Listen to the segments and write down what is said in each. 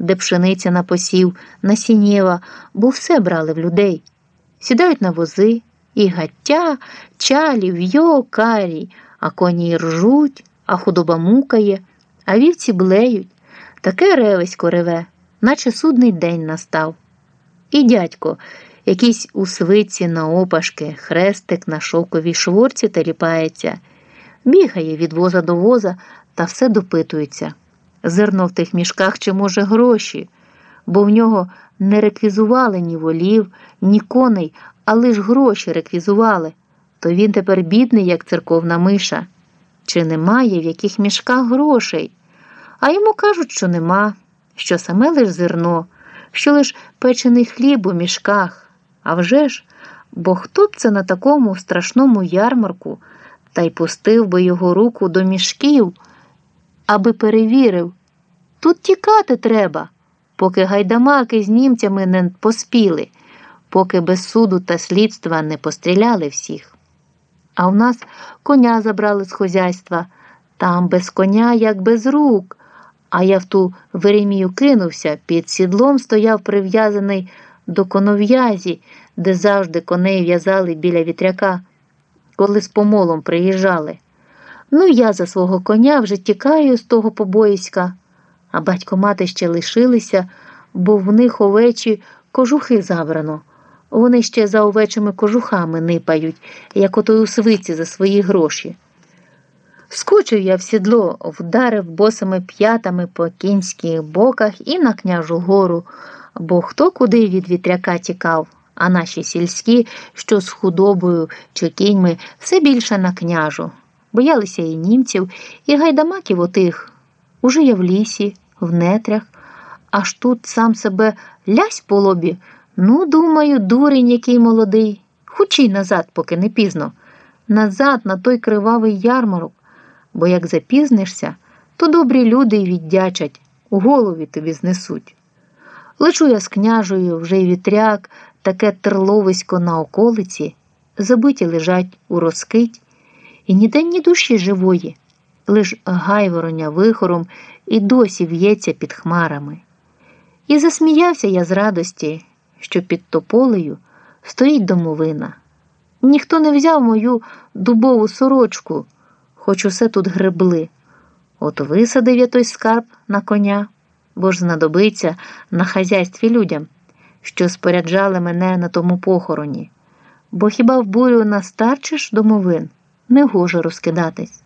де пшениця на посів, насінєва, бо все брали в людей. Сідають на вози, і гаття, чалі, в'йо, карій, а коні ржуть, а худоба мукає, а вівці блеють. Таке ревесько реве, наче судний день настав. І дядько, якийсь у свиці на опашки, хрестик на шовковій шворці теліпається, бігає від воза до воза та все допитується. Зерно в тих мішках чи, може, гроші, бо в нього не реквізували ні волів, ні коней, а лиш гроші реквізували. То він тепер бідний, як церковна миша. Чи немає в яких мішках грошей? А йому кажуть, що нема, що саме лиш зерно, що лиш печений хліб у мішках. А вже ж, бо хто б це на такому страшному ярмарку та й пустив би його руку до мішків, аби перевірив. Тут тікати треба, поки гайдамаки з німцями не поспіли, поки без суду та слідства не постріляли всіх. А в нас коня забрали з хозяйства, там без коня, як без рук. А я в ту Веремію кинувся, під сідлом стояв прив'язаний до конов'язі, де завжди коней в'язали біля вітряка, коли з помолом приїжджали. Ну, я за свого коня вже тікаю з того побоїська, а батько мати ще лишилися, бо в них овечі кожухи забрано. Вони ще за овечими кожухами нипають, як ото у свиці за свої гроші. Скочив я в сідло, вдарив босими п'ятами по кінських боках і на княжу гору, бо хто куди від вітряка тікав, а наші сільські, що з худобою чи кіньми, все більше на княжу. Боялися і німців, і гайдамаків отих. Уже я в лісі, в нетрях, аж тут сам себе лясь по лобі. Ну, думаю, дурень який молодий. Хучій назад, поки не пізно. Назад на той кривавий ярмарок бо як запізнишся, то добрі люди й віддячать, у голові тобі знесуть. Лечу я з княжею вже й вітряк, таке терловисько на околиці, забиті лежать у розкить, і ніде ні душі живої, лиш гайвороня вихором і досі в'ється під хмарами. І засміявся я з радості, що під тополею стоїть домовина. Ніхто не взяв мою дубову сорочку хоч усе тут гребли. От висадив я той скарб на коня, бо ж знадобиться на хазяйстві людям, що споряджали мене на тому похороні. Бо хіба в бурю настарчиш домовин, не гоже розкидатись.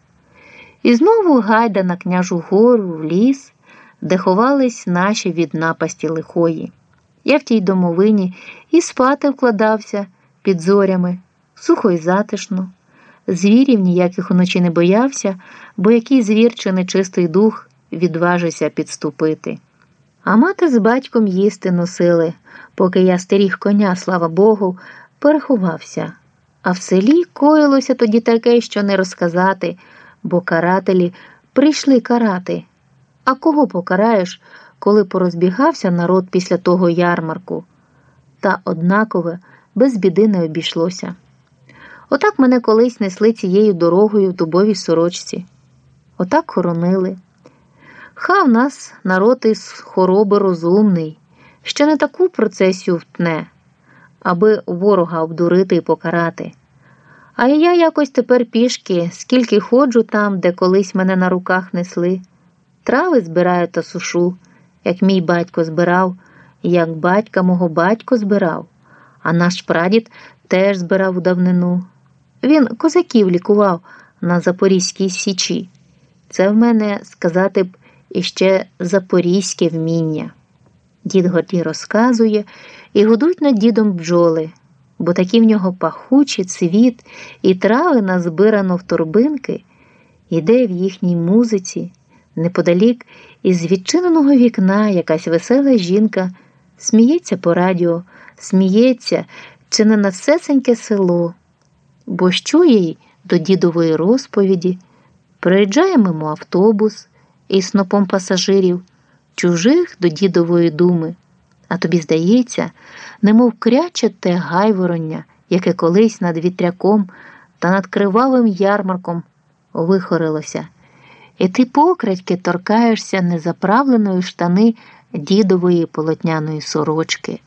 І знову гайда на княжу гору, в ліс, де ховались наші від напасті лихої. Я в тій домовині і спати вкладався під зорями, сухо й затишно. Звірів ніяких уночі не боявся, бо який звір чи нечистий дух відважився підступити. А мати з батьком їсти носили, поки я стеріг коня, слава Богу, переховався. А в селі коїлося тоді таке, що не розказати, бо карателі прийшли карати. А кого покараєш, коли порозбігався народ після того ярмарку? Та однакове без біди не обійшлося. Отак мене колись несли цією дорогою в дубовій сорочці. Отак хоронили. Ха в нас народ із хороби розумний, ще не таку процесію втне, аби ворога обдурити і покарати. А я якось тепер пішки, скільки ходжу там, де колись мене на руках несли, трави збираю та сушу, як мій батько збирав, як батька мого батько збирав, а наш прадід теж збирав у давнину. Він козаків лікував на Запорізькій Січі. Це в мене сказати б іще запорізьке вміння. Дід Гордій розказує і годуть над дідом бджоли, бо такі в нього пахучі цвіт і трави назбирано в торбинки, іде в їхній музиці, неподалік із відчиненого вікна якась весела жінка сміється по радіо, сміється, чи не на всесеньке село бо що їй до дідової розповіді, проїжджає мимо автобус із снопом пасажирів, чужих до дідової думи, а тобі здається, немов кряче те гайвороння, яке колись над вітряком та над кривавим ярмарком вихорилося, і ти покрадьки торкаєшся незаправленої штани дідової полотняної сорочки.